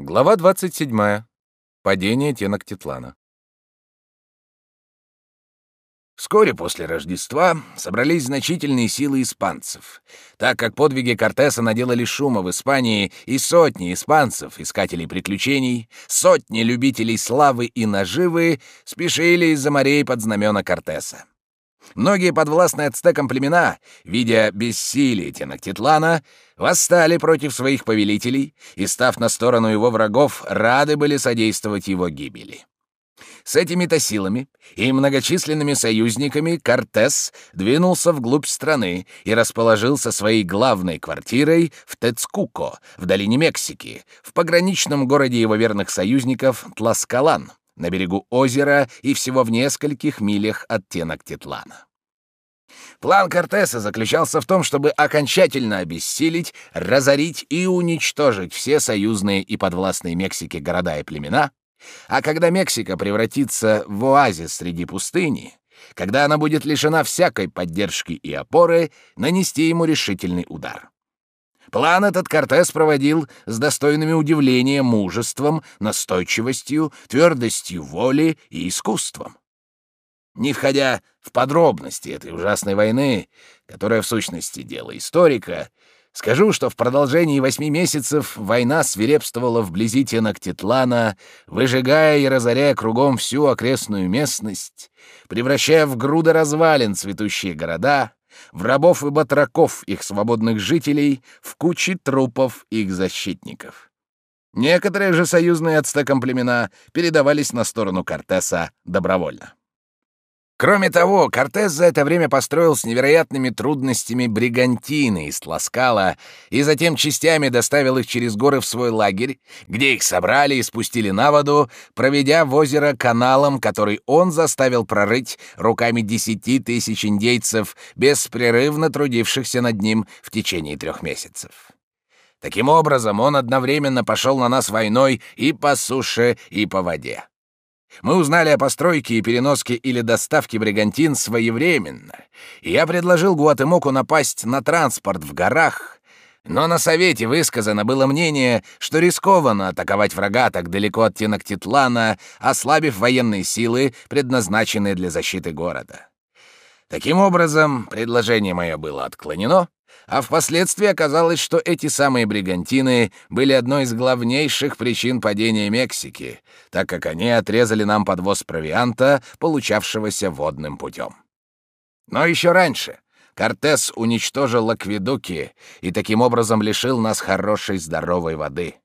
Глава 27. Падение Теноктитлана. Вскоре после Рождества собрались значительные силы испанцев, так как подвиги Кортеса наделали шума в Испании, и сотни испанцев, искателей приключений, сотни любителей славы и наживы спешили из-за морей под знамена Кортеса. Многие подвластные ацтекам племена, видя бессилие Теноктитлана, восстали против своих повелителей и, став на сторону его врагов, рады были содействовать его гибели. С этими-то силами и многочисленными союзниками Кортес двинулся вглубь страны и расположился своей главной квартирой в Тецкуко, в долине Мексики, в пограничном городе его верных союзников Тласкалан, на берегу озера и всего в нескольких милях от Теноктитлана. План Кортеса заключался в том, чтобы окончательно обессилить, разорить и уничтожить все союзные и подвластные Мексике города и племена, а когда Мексика превратится в оазис среди пустыни, когда она будет лишена всякой поддержки и опоры, нанести ему решительный удар. План этот Кортес проводил с достойными удивления мужеством, настойчивостью, твердостью воли и искусством. Не входя в подробности этой ужасной войны, которая в сущности дело историка, скажу, что в продолжении восьми месяцев война свирепствовала вблизи Теноктитлана, выжигая и разоряя кругом всю окрестную местность, превращая в груды развалин цветущие города, в рабов и батраков их свободных жителей, в кучи трупов их защитников. Некоторые же союзные ацтекам племена передавались на сторону Кортеса добровольно. Кроме того, Кортес за это время построил с невероятными трудностями бригантины из Тласкала и затем частями доставил их через горы в свой лагерь, где их собрали и спустили на воду, проведя в озеро каналом, который он заставил прорыть руками десяти тысяч индейцев, беспрерывно трудившихся над ним в течение трех месяцев. Таким образом, он одновременно пошел на нас войной и по суше, и по воде. Мы узнали о постройке и переноске или доставке бригантин своевременно, и я предложил Гуатемоку напасть на транспорт в горах, но на совете высказано было мнение, что рискованно атаковать врага так далеко от Теноктитлана, ослабив военные силы, предназначенные для защиты города. Таким образом, предложение мое было отклонено, а впоследствии оказалось, что эти самые бригантины были одной из главнейших причин падения Мексики, так как они отрезали нам подвоз провианта, получавшегося водным путем. Но еще раньше Кортес уничтожил акведуки и таким образом лишил нас хорошей здоровой воды.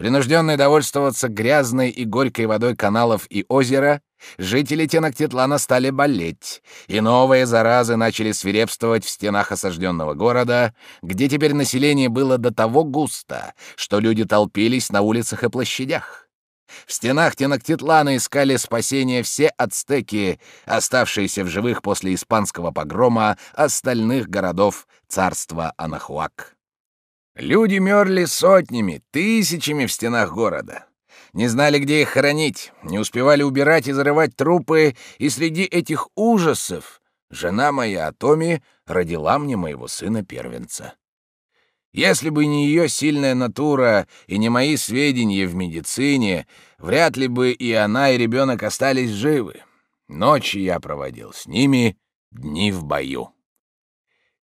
Принужденные довольствоваться грязной и горькой водой каналов и озера, жители Теноктитлана стали болеть, и новые заразы начали свирепствовать в стенах осажденного города, где теперь население было до того густо, что люди толпились на улицах и площадях. В стенах Теноктитлана искали спасения все ацтеки, оставшиеся в живых после испанского погрома остальных городов царства Анахуак. Люди мерли сотнями, тысячами в стенах города. Не знали, где их хоронить, не успевали убирать и зарывать трупы, и среди этих ужасов жена моя Атоми родила мне моего сына-первенца. Если бы не ее сильная натура и не мои сведения в медицине, вряд ли бы и она, и ребенок остались живы. Ночи я проводил с ними, дни в бою.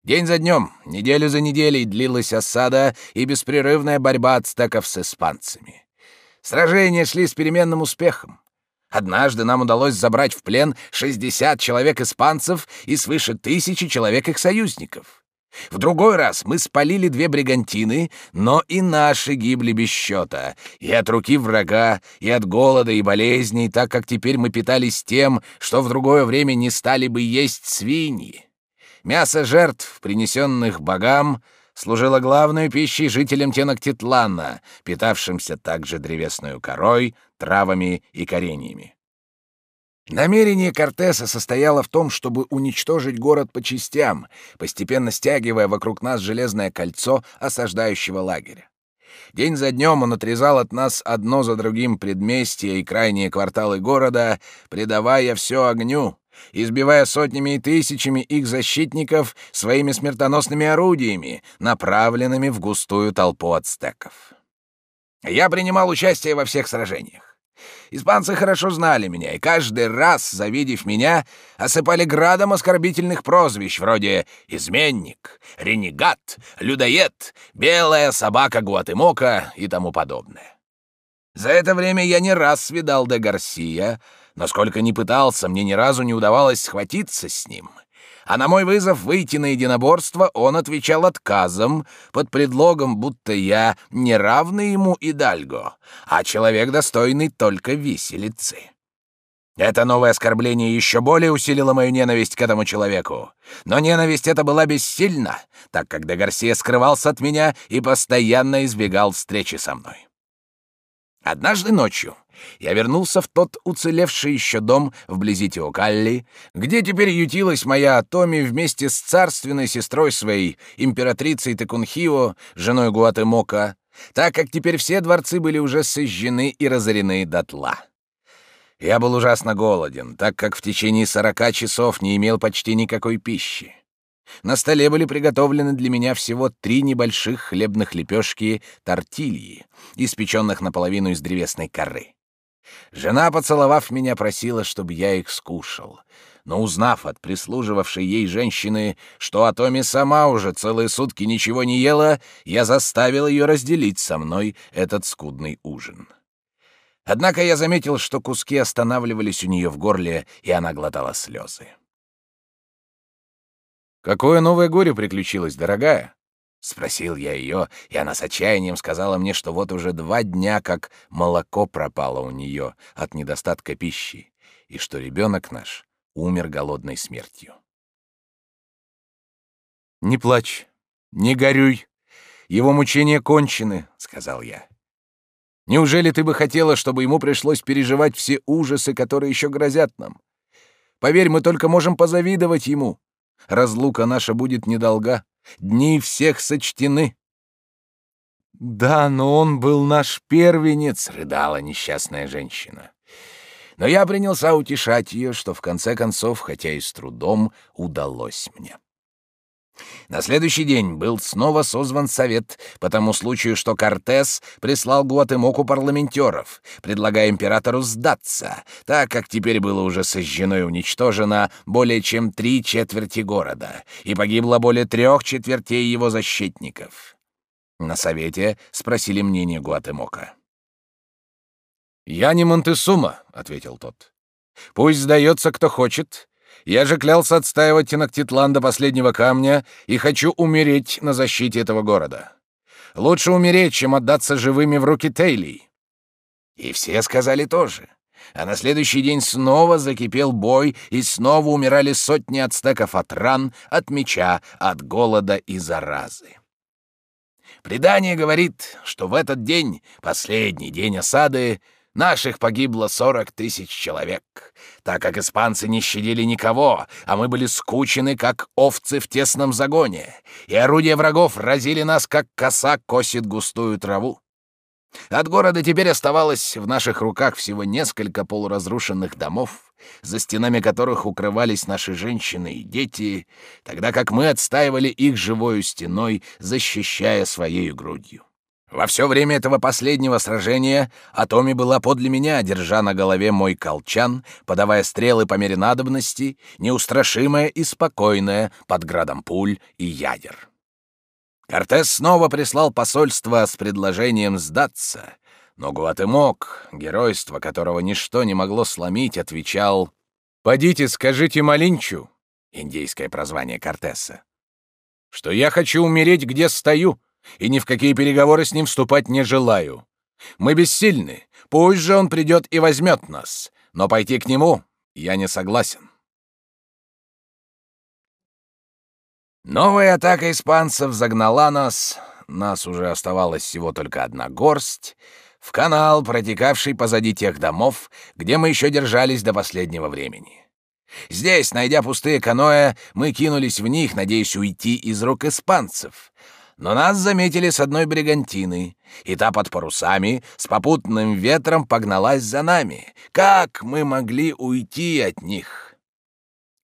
День за днем, неделю за неделей длилась осада и беспрерывная борьба ацтеков с испанцами. Сражения шли с переменным успехом. Однажды нам удалось забрать в плен 60 человек испанцев и свыше тысячи человек их союзников. В другой раз мы спалили две бригантины, но и наши гибли без счета, и от руки врага, и от голода и болезней, так как теперь мы питались тем, что в другое время не стали бы есть свиньи. Мясо жертв, принесенных богам, служило главной пищей жителям Теноктитлана, питавшимся также древесной корой, травами и кореньями. Намерение Кортеса состояло в том, чтобы уничтожить город по частям, постепенно стягивая вокруг нас железное кольцо осаждающего лагеря. День за днем он отрезал от нас одно за другим предместья и крайние кварталы города, предавая все огню, избивая сотнями и тысячами их защитников своими смертоносными орудиями, направленными в густую толпу ацтеков. Я принимал участие во всех сражениях. Испанцы хорошо знали меня, и каждый раз, завидев меня, осыпали градом оскорбительных прозвищ вроде «изменник», «ренегат», «людоед», «белая собака Гуатемока» и тому подобное. За это время я не раз видал де Гарсия, но сколько ни пытался, мне ни разу не удавалось схватиться с ним — а на мой вызов выйти на единоборство он отвечал отказом под предлогом, будто я не равный ему и Дальго, а человек достойный только виселицы. Это новое оскорбление еще более усилило мою ненависть к этому человеку. Но ненависть эта была бессильна, так как де Гарсия скрывался от меня и постоянно избегал встречи со мной. Однажды ночью я вернулся в тот уцелевший еще дом вблизи Теокалли, где теперь ютилась моя Атоми вместе с царственной сестрой своей, императрицей Текунхио, женой Гуатемока, так как теперь все дворцы были уже сожжены и разорены дотла. Я был ужасно голоден, так как в течение сорока часов не имел почти никакой пищи. На столе были приготовлены для меня всего три небольших хлебных лепешки тортильи, испеченных наполовину из древесной коры. Жена, поцеловав меня, просила, чтобы я их скушал. Но узнав от прислуживавшей ей женщины, что Атоми сама уже целые сутки ничего не ела, я заставил ее разделить со мной этот скудный ужин. Однако я заметил, что куски останавливались у нее в горле, и она глотала слезы. «Какое новое горе приключилось, дорогая?» — спросил я ее, и она с отчаянием сказала мне, что вот уже два дня как молоко пропало у нее от недостатка пищи, и что ребенок наш умер голодной смертью. «Не плачь, не горюй, его мучения кончены», — сказал я. «Неужели ты бы хотела, чтобы ему пришлось переживать все ужасы, которые еще грозят нам? Поверь, мы только можем позавидовать ему. Разлука наша будет недолга, Дни всех сочтены. Да, но он был наш первенец, рыдала несчастная женщина. Но я принялся утешать ее, что в конце концов, хотя и с трудом, удалось мне. На следующий день был снова созван совет по тому случаю, что Кортес прислал Гуатемоку парламентеров, предлагая императору сдаться, так как теперь было уже сожжено и уничтожено более чем три четверти города, и погибло более трех четвертей его защитников. На совете спросили мнение Гуатемока. «Я не Монтесума», — ответил тот. «Пусть сдается, кто хочет, я же клялся отстаивать Тенактитлан до последнего камня и хочу умереть на защите этого города. Лучше умереть, чем отдаться живыми в руки Тейлей». И все сказали тоже. А на следующий день снова закипел бой, и снова умирали сотни ацтеков от ран, от меча, от голода и заразы. Предание говорит, что в этот день, последний день осады, Наших погибло сорок тысяч человек, так как испанцы не щадили никого, а мы были скучены, как овцы в тесном загоне, и орудия врагов разили нас, как коса косит густую траву. От города теперь оставалось в наших руках всего несколько полуразрушенных домов, за стенами которых укрывались наши женщины и дети, тогда как мы отстаивали их живою стеной, защищая своей грудью. Во все время этого последнего сражения Атоми была подле меня, держа на голове мой колчан, подавая стрелы по мере надобности, неустрашимая и спокойная под градом пуль и ядер. Кортес снова прислал посольство с предложением сдаться, но Гуатемок, геройство которого ничто не могло сломить, отвечал «Подите, скажите Малинчу» — индейское прозвание Кортеса, «что я хочу умереть, где стою» и ни в какие переговоры с ним вступать не желаю. Мы бессильны. Пусть же он придет и возьмет нас. Но пойти к нему я не согласен. Новая атака испанцев загнала нас, нас уже оставалось всего только одна горсть, в канал, протекавший позади тех домов, где мы еще держались до последнего времени. Здесь, найдя пустые каноэ, мы кинулись в них, надеясь уйти из рук испанцев — но нас заметили с одной бригантины, и та под парусами с попутным ветром погналась за нами. Как мы могли уйти от них?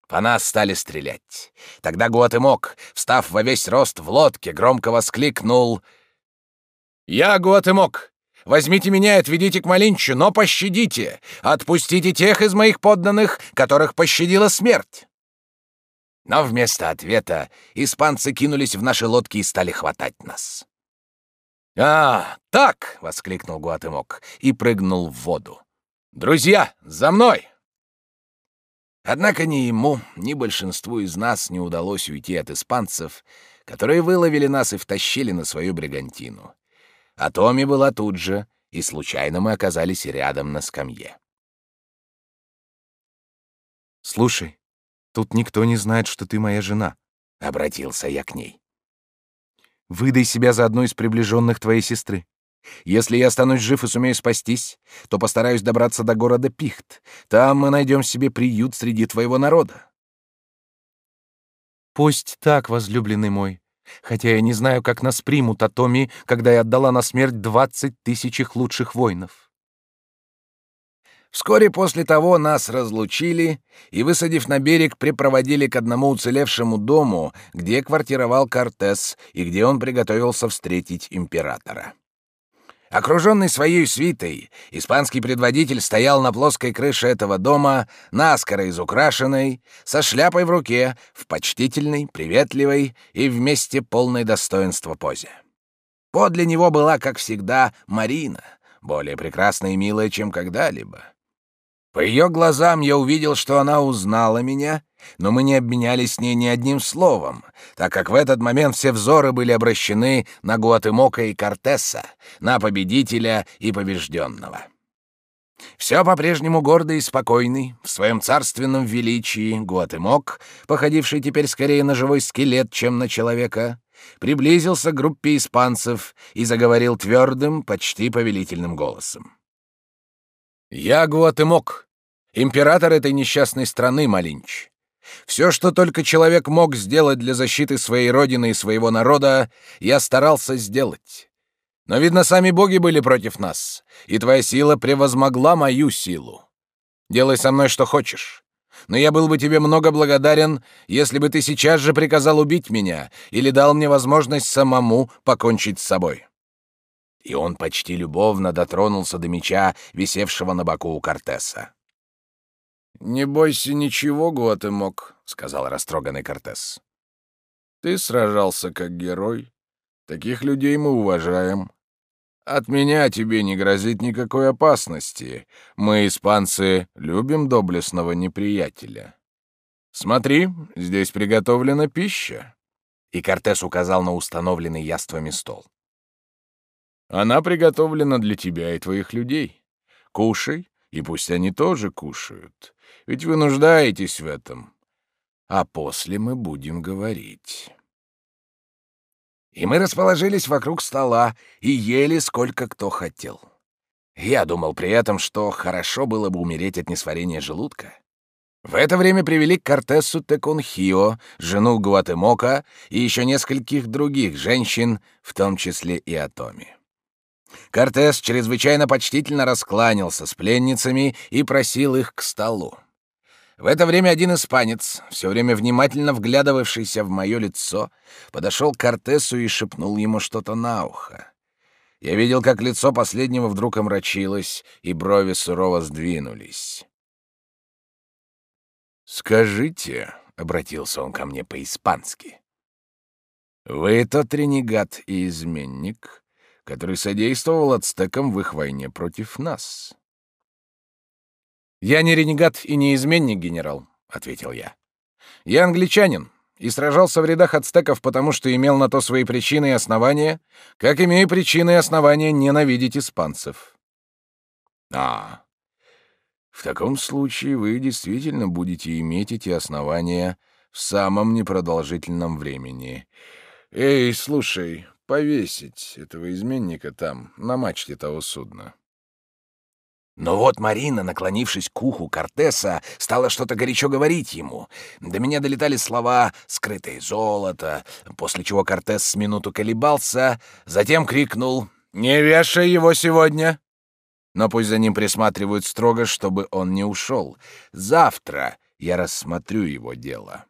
По нас стали стрелять. Тогда Гуатемок, встав во весь рост в лодке, громко воскликнул «Я Гуатемок! Возьмите меня и отведите к Малинчу, но пощадите! Отпустите тех из моих подданных, которых пощадила смерть!» Но вместо ответа испанцы кинулись в наши лодки и стали хватать нас. «А, так!» — воскликнул Гуатемок и прыгнул в воду. «Друзья, за мной!» Однако ни ему, ни большинству из нас не удалось уйти от испанцев, которые выловили нас и втащили на свою бригантину. А Томи была тут же, и случайно мы оказались рядом на скамье. «Слушай, тут никто не знает, что ты моя жена», — обратился я к ней. «Выдай себя за одну из приближенных твоей сестры. Если я останусь жив и сумею спастись, то постараюсь добраться до города Пихт. Там мы найдем себе приют среди твоего народа. Пусть так, возлюбленный мой. Хотя я не знаю, как нас примут Атоми, когда я отдала на смерть двадцать тысяч их лучших воинов. Вскоре после того нас разлучили и, высадив на берег, припроводили к одному уцелевшему дому, где квартировал Кортес и где он приготовился встретить императора. Окруженный своей свитой, испанский предводитель стоял на плоской крыше этого дома, наскоро изукрашенной, со шляпой в руке, в почтительной, приветливой и вместе полной достоинства позе. Подле него была, как всегда, Марина, более прекрасная и милая, чем когда-либо. По ее глазам я увидел, что она узнала меня, но мы не обменялись с ней ни одним словом, так как в этот момент все взоры были обращены на Гуатемока и Кортеса, на победителя и побежденного. Все по-прежнему гордый и спокойный, в своем царственном величии Гуатемок, походивший теперь скорее на живой скелет, чем на человека, приблизился к группе испанцев и заговорил твердым, почти повелительным голосом. «Я Гуатемок, император этой несчастной страны, Малинч. Все, что только человек мог сделать для защиты своей родины и своего народа, я старался сделать. Но, видно, сами боги были против нас, и твоя сила превозмогла мою силу. Делай со мной что хочешь. Но я был бы тебе много благодарен, если бы ты сейчас же приказал убить меня или дал мне возможность самому покончить с собой и он почти любовно дотронулся до меча, висевшего на боку у Кортеса. «Не бойся ничего, Гуатемок», — сказал растроганный Кортес. «Ты сражался как герой. Таких людей мы уважаем. От меня тебе не грозит никакой опасности. Мы, испанцы, любим доблестного неприятеля. Смотри, здесь приготовлена пища». И Кортес указал на установленный яствами стол. Она приготовлена для тебя и твоих людей. Кушай, и пусть они тоже кушают. Ведь вы нуждаетесь в этом. А после мы будем говорить. И мы расположились вокруг стола и ели сколько кто хотел. Я думал при этом, что хорошо было бы умереть от несварения желудка. В это время привели к Кортесу Текунхио, жену Гуатемока и еще нескольких других женщин, в том числе и Атоми. Кортес чрезвычайно почтительно раскланялся с пленницами и просил их к столу. В это время один испанец, все время внимательно вглядывавшийся в мое лицо, подошел к Кортесу и шепнул ему что-то на ухо. Я видел, как лицо последнего вдруг омрачилось, и брови сурово сдвинулись. «Скажите», — обратился он ко мне по-испански, — «вы тот ренегат и изменник, который содействовал ацтекам в их войне против нас. «Я не ренегат и не изменник, генерал», — ответил я. «Я англичанин и сражался в рядах ацтеков, потому что имел на то свои причины и основания, как имею причины и основания ненавидеть испанцев». «А, в таком случае вы действительно будете иметь эти основания в самом непродолжительном времени. Эй, слушай, повесить этого изменника там, на мачте того судна. Но вот Марина, наклонившись к уху Кортеса, стала что-то горячо говорить ему. До меня долетали слова «скрытое золото», после чего Кортес с минуту колебался, затем крикнул «Не вешай его сегодня!» Но пусть за ним присматривают строго, чтобы он не ушел. Завтра я рассмотрю его дело.